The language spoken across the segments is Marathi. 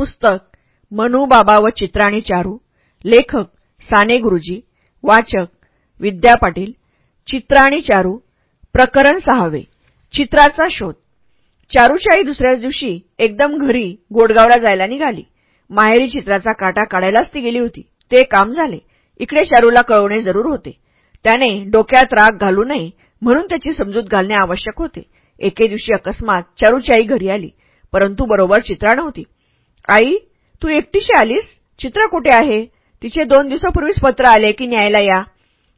पुस्तक मनुबाबा व चित्राणी चारू लेखक साने गुरुजी वाचक विद्या पाटील चित्राणी चारू प्रकरण सहावे चित्राचा शोध. चारूशाही दुसऱ्याच दिवशी एकदम घरी गोडगावला जायला निघाली. माहेरी चित्राचा काटा काढायलाच ती गेली होती. ते काम झाले. इकडे चारूला कळवणे जरूर होते. त्याने डोक्यात राग घालू नये म्हणून त्याची समजूत घालणे आवश्यक होते. एके दिवशी अकस्मात चारूची आई घरी आली. परंतु बरोबर चित्रा नव्हती. आई तू एकटीशी आलीस? चित्रा कुठे आहे? तिचे दोन दिवसापूर्वीच पत्र आले की न्यायला या.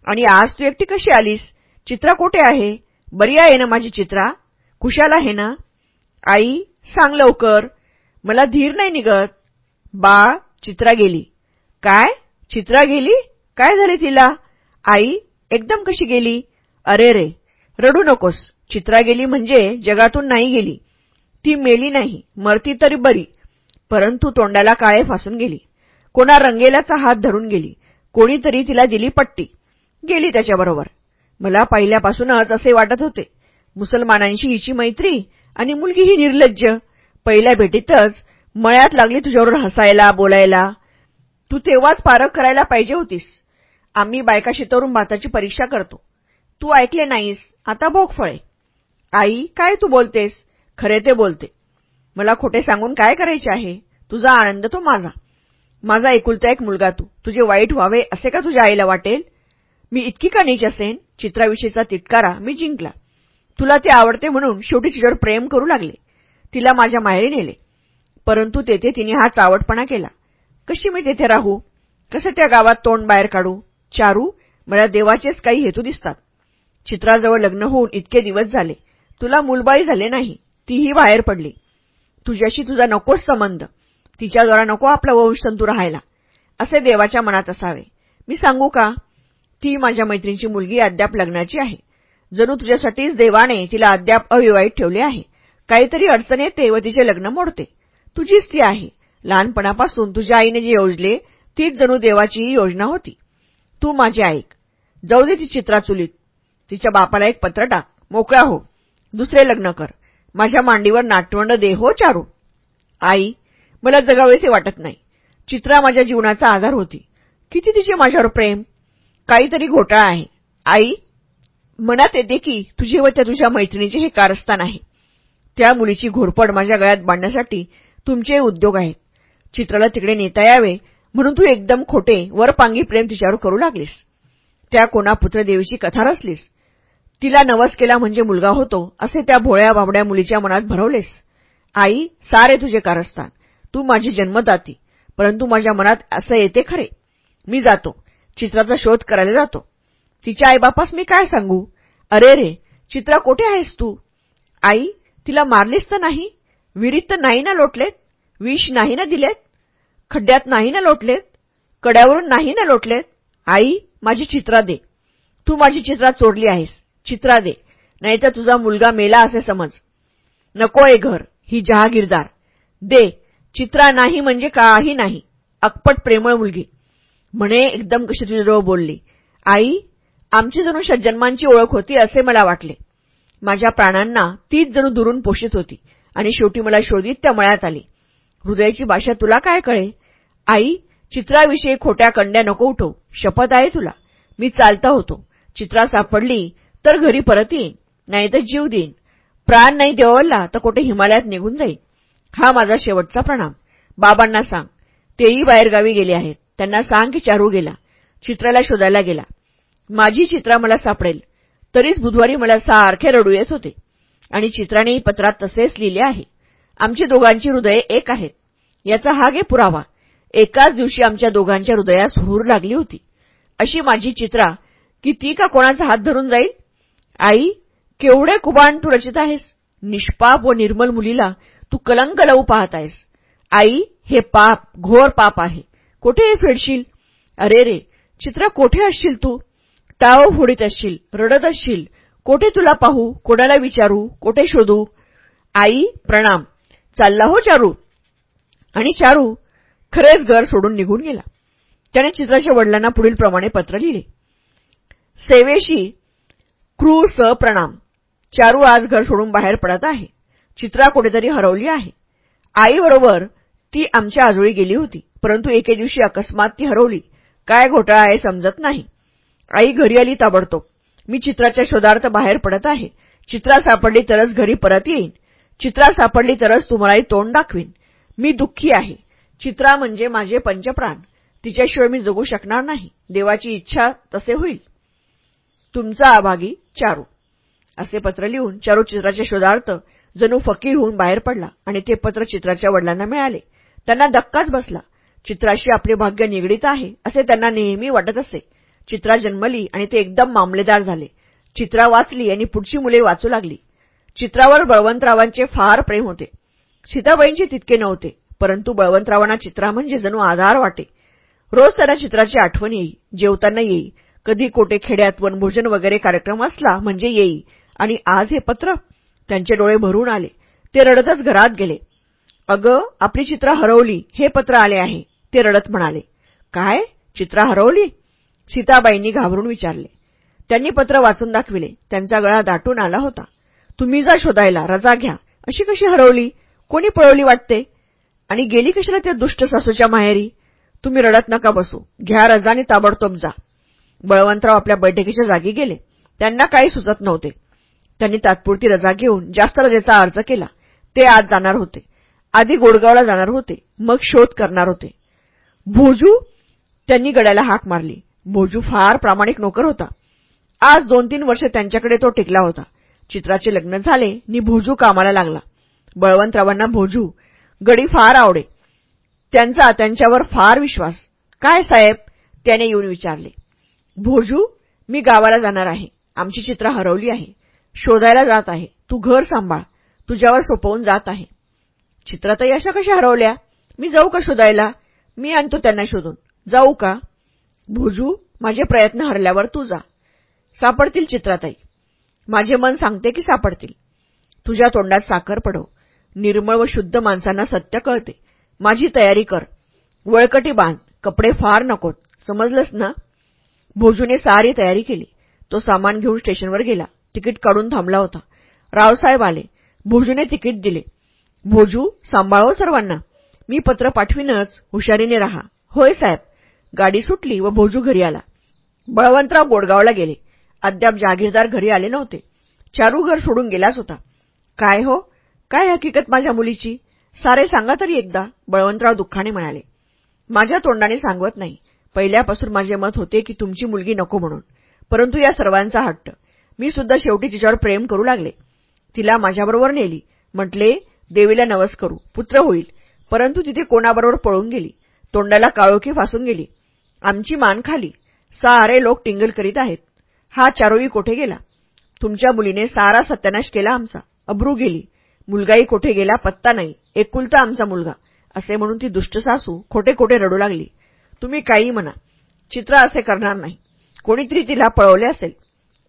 आणि आज तू एकटी कशी आलीस? चित्रा कुठे आहे? बरी आहे ना माझी चित्रा? कुशाल आहे ना? आई सांग लवकर. मला धीर नाही निघत. बाळ चित्रा गेली. काय? चित्रा गेली? काय झाले तिला? आई एकदम कशी गेली? अरे रे रडू नकोस. चित्रा गेली म्हणजे जगातून नाही गेली. ती मेली नाही. मरती तरी बरी. परंतु तोंडाला काळे फासून गेली. कोणा रंगेलाचा हात धरून गेली. कोणीतरी तिला दिली पट्टी. गेली त्याच्याबरोबर. मला पहिल्यापासूनच असे वाटत होते. मुसलमानांशी हिची मैत्री आणि मुलगी ही निर्लज्ज. पहिल्या भेटीतच मळ्यात लागली तुझ्यावर हसायला बोलायला. तू तेव्हाच पारख करायला पाहिजे होतीस. आम्ही बायका शितवरून भाताची परीक्षा करतो. तू ऐकले नाहीस. आता भोग फळे. आई काय तू बोलतेस? खरे ते बोलते. मला खोटे सांगून काय करायचे आहे? तुझा आनंद तो माझा. माझा एकुलता एक मुलगा तू. तुझे वाईट व्हावे असे का तुझ्या आईला वाटेल? मी इतकी का नीच असेन? चित्राविषयीचा तिटकारा मी जिंकला. तुला ते आवडते म्हणून शेवटी तिच्यावर प्रेम करू लागले. तिला माझ्या माहेरी नेले. परंतु तेथे तिने हा चावटपणा केला. कशी मी तेथे राहू? कसं त्या गावात तोंड बाहेर काढू? चारू मला देवाचेच काही हेतू दिसतात. चित्राजवळ लग्न होऊन इतके दिवस झाले. तुला मुलबाई झाले नाही. तीही बाहेर पडली. तुझ्याशी तुझा नकोच संबंध. तिच्याद्वारा नको आपला वंशतंतू राहायला. असे देवाच्या मनात असावे. मी सांगू का? ती माझ्या मैत्रिणीची मुलगी अद्याप लग्नाची आहे. जणू तुझ्यासाठीच देवाने तिला अद्याप अविवाहित ठेवले आहे. काहीतरी अडचण येते व तिचे लग्न मोडते. तुझीच ती आहे. लहानपणापासून तुझ्या आईने जे योजले तीच जणू देवाचीही योजना होती. तू माझी ऐक. जाऊ दे ती चित्रा चुलीत. तिच्या बापाला एक पत्र टाक. मोकळा हो. दुसरे लग्न कर. माझ्या मांडीवर नाटवंड दे हो चारू आई मला जगावेसे वाटत नाही. चित्रा माझ्या जीवनाचा आधार होती. किती तिचे माझ्यावर प्रेम? काहीतरी घोटाळा आहे. आई मनात येते की तुझे व त्या तुझ्या मैत्रिणीचे हे कारस्थान आहे. त्या मुलीची घोरपड माझ्या गळ्यात बांधण्यासाठी तुमचे उद्योग आहेत. चित्राला तिकडे नेता यावे म्हणून तू एकदम खोटे वरपांगी प्रेम तिच्यावर करू लागलीस. त्या कोणा पुत्रदेवीची कथा रचलीस. तिला नवस केला म्हणजे मुलगा होतो असे त्या भोळ्या बाबड्या मुलीच्या मनात भरवलेस. आई सारे तुझे कारस्थान. तू माझी जन्मदाती परंतु माझ्या मनात असं येते खरे. मी जातो. चित्राचा शोध करायला जातो. तिच्या आईबापास मी काय सांगू? अरे रे चित्रा कोठे आहेस तू? आई तिला मारलीस तर नाही? विहिरीत तर नाही ना लोटलेत? विष नाही ना दिलेत? खड्ड्यात नाही ना लोटलेत? कड्यावरून नाही ना लोटलेत? आई माझी चित्रा दे. तू माझी चित्रा चोरली आहेस. चित्रा दे. नाहीतर तुझा मुलगा मेला असे समज. नको घर ही जहागीरदार. दे. चित्रा नाही म्हणजे काही नाही. अकपट प्रेमळ मुलगी. म्हणे एकदम कशी बोलली. आई आमची जणू जन्मांची ओळख होती असे मला वाटले. माझ्या प्राणांना तीच जणू दुरून पोषित होती आणि शेवटी मला शोधित त्या मळ्यात आली. हृदयाची भाषा तुला काय कळे आई चित्राविषयी खोट्या कंड्या नको उठव. शपथ आहे तुला. मी चालता होतो. चित्रा सापडली तर घरी परत येईन नाही तर जीव देईन. प्राण नाही देवला तर कुठे हिमालयात निघून जाईन? हा माझा शेवटचा प्रणाम. बाबांना सांग. तेही बाहेरगावी गेले आहेत. त्यांना सांग की चारू गेला. चित्राला शोधायला गेला. माझी चित्रा मला सापडेल. तरीच बुधवारी मला सारखे रडू येत होते. आणि चित्रानेही पत्रात तसेच लिहिले आहे. आमची दोघांची हृदये एक आहेत. याचा हा गे पुरावा. एकाच दिवशी आमच्या दोघांच्या हृदयास हूर लागली होती. अशी माझी चित्रा की ती का कोणाचा हात धरून जाईल? आई केवढे कुबाण तू रचित आहेस? निष्पाप व निर्मल मुलीला तू कलंक लावू पाहत आहेस. आई हे पाप घोर पाप आहे. कोठे हे फेडशील? अरे रे चित्र कोठे असशील तू? टाव फोडीत असशील रडत असशील. कोठे तुला पाहू? कोणाला विचारू? कोठे शोधू? आई प्रणाम. चालला हो चारू. आणि चारू खरेच घर सोडून निघून गेला. त्याने चित्राच्या वडिलांना पुढील प्रमाणे पत्र लिहिले. सेवेशी क्रूर स प्रणाम चारू आज घर सोडून बाहेर पडत आहे. चित्रा कुठेतरी हरवली आहे. आईबरोबर ती आमच्या आजोळी गेली होती परंतु एके दिवशी अकस्मात ती हरवली. काय घोटाळा आहे समजत नाही. आई घरी आली ताबडतोब. मी चित्राच्या शोधार्थ बाहेर पडत आहे. चित्रा सापडली तरच घरी परत येईन. चित्रा सापडली तरच तुम्हालाही तोंड दाखवीन. मी दुःखी आहे. चित्रा म्हणजे माझे पंचप्राण. तिच्याशिवाय मी जगू शकणार नाही. देवाची इच्छा तसे होईल. तुमचा आभागी चारू. असे पत्र लिहून चारू चित्राच्या शोधार्थ जणू फकीर होऊन बाहेर पडला आणि ते पत्र चित्राच्या वडिलांना मिळाले. त्यांना धक्काच बसला. चित्राशी आपले भाग्य निगडीत आहे असे त्यांना नेहमी वाटत असे. चित्रा जन्मली आणि ते एकदम मामलेदार झाले. चित्रा वाचली आणि पुढची मुले वाचू लागली. चित्रावर बळवंतरावांचे फार प्रेम होते. सीताबाईंचे तितके नव्हते परंतु बळवंतरावांना चित्रा म्हणजे जणू आधार वाटे. रोज त्यांना चित्राची आठवण येई जेवताना येई कधी कोटे खेड्यात वनभोजन वगैरे कार्यक्रम असला म्हणजे येई. आणि आज हे पत्र त्यांचे डोळे भरून आले. ते रडतच घरात गेले. अगं आपली चित्रा हरवली हे पत्र आले आहे. ते रडत म्हणाले काय? चित्रा हरवली? सीताबाईंनी घाबरून विचारले. त्यांनी पत्र वाचून दाखविले. त्यांचा गळा दाटून आला होता. तुम्ही जा शोधायला रजा घ्या. अशी कशी हरवली? कोणी पळवली वाटते? आणि गेली कशाला त्या दुष्ट सासूच्या माहेरी? तुम्ही रडत नका बसू. घ्या रजा आणि ताबडतोब जा. बळवंतराव आपल्या बैठकीच्या जागी गेले. त्यांना काही सुचत नव्हते. त्यांनी तात्पुरती रजा घेऊन जास्त रजेचा अर्ज केला. ते आज जाणार होते. आधी गोडगावला जाणार होते. मग शोध करणार होते. भोजू? त्यांनी गड्याला हाक मारली. भोजू फार प्रामाणिक नोकर होता. आज दोन तीन वर्ष त्यांच्याकडे तो टिकला होता. चित्राचे लग्न झाले नि भोजू कामाला लागला. बळवंतरावांना भोजू गडी फार आवडे. त्यांचा त्यांच्यावर फार विश्वास. काय साहेब? त्याने येऊन विचारले. भोजू मी गावाला जाणार आहे. आमची चित्रा हरवली आहे. शोधायला जात आहे. तू घर सांभाळ. तुझ्यावर सोपवून जात आहे. चित्राताई अशा कशा हरवल्या? मी जाऊ का शोधायला? मी आणतो त्यांना शोधून. जाऊ का? भोजू माझे प्रयत्न हरल्यावर तू जा. सापडतील चित्राताई माझे मन सांगते की सापडतील. तुझ्या तोंडात साखर पडव निर्मळ व शुद्ध माणसांना सत्य कळते. माझी तयारी कर. वळकटी बांध. कपडे फार नकोत. समजलंस ना? भोजूने सारी तयारी केली. तो सामान घेऊन स्टेशनवर गेला. तिकीट काढून थांबला होता. रावसाहेब आले. भोजूने तिकीट दिले. भोजू सांभाळव सर्वांना. मी पत्र पाठवीनच. हुशारीने राहा. होय साहेब. गाडी सुटली व भोजू घरी आला. बळवंतराव गोडगावला गेले. अद्याप जागीरदार घरी आले नव्हते. चारू घर सोडून गेलाच होता. काय हो? काय हकीकत माझ्या मुलीची? सारे सांगा तरी एकदा बळवंतराव दुःखाने म्हणाले. माझ्या तोंडाने सांगवत नाही. पहिल्यापासून माझे मत होते की तुमची मुलगी नको म्हणून. परंतु या सर्वांचा हट्ट. मी सुद्धा शेवटी तिच्यावर प्रेम करू लागले. तिला माझ्याबरोबर नेली. म्हटले देवीला नवस करू. पुत्र होईल. परंतु तिथे कोणाबरोबर पळून गेली. तोंडाला काळोखी फासून गेली. आमची मान खाली. सारे लोक टिंगल करीत आहेत. हा चारोळी कोठे गेला? तुमच्या मुलीने सारा सत्यानाश केला आमचा. अब्रू गेली. मुलगाही कोठे गेला पत्ता नाही. एकुलता आमचा मुलगा. असे म्हणून ती दुष्ट सासू खोटे खोटे रडू लागली. तुम्ही काही म्हणा. चित्र असे करणार नाही. कोणीतरी तिला पळवले असेल.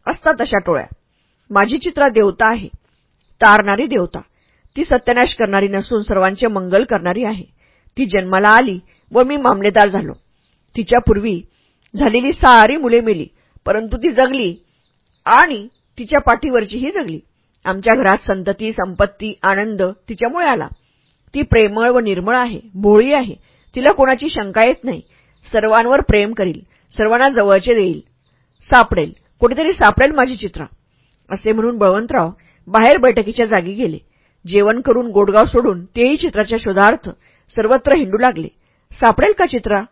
असतात तशा टोळ्या. माझी चित्रा देवता आहे. तारणारी देवता. ती सत्यानाश करणारी नसून सर्वांचे मंगल करणारी आहे. ती जन्माला आली व मी मामलेदार झालो. तिच्यापूर्वी झालेली सारी मुले मेली परंतु ती जगली आणि तिच्या पाठीवरचीही जगली आमच्या घरात संतती संपत्ती आनंद तिच्यामुळे आला. ती प्रेमळ व निर्मळ आहे भोळी आहे. तिला कोणाची शंका येत नाही. सर्वांवर प्रेम करील. सर्वांना जवळचे देईल. सापडेल. कुठेतरी सापडेल माझी चित्रा. असे म्हणून बळवंतराव बाहेर बैठकीच्या जागी गेले. जेवण करून गोडगाव सोडून तेही चित्राच्या शोधार्थ सर्वत्र हिंडू लागले. सापडेल का चित्रा?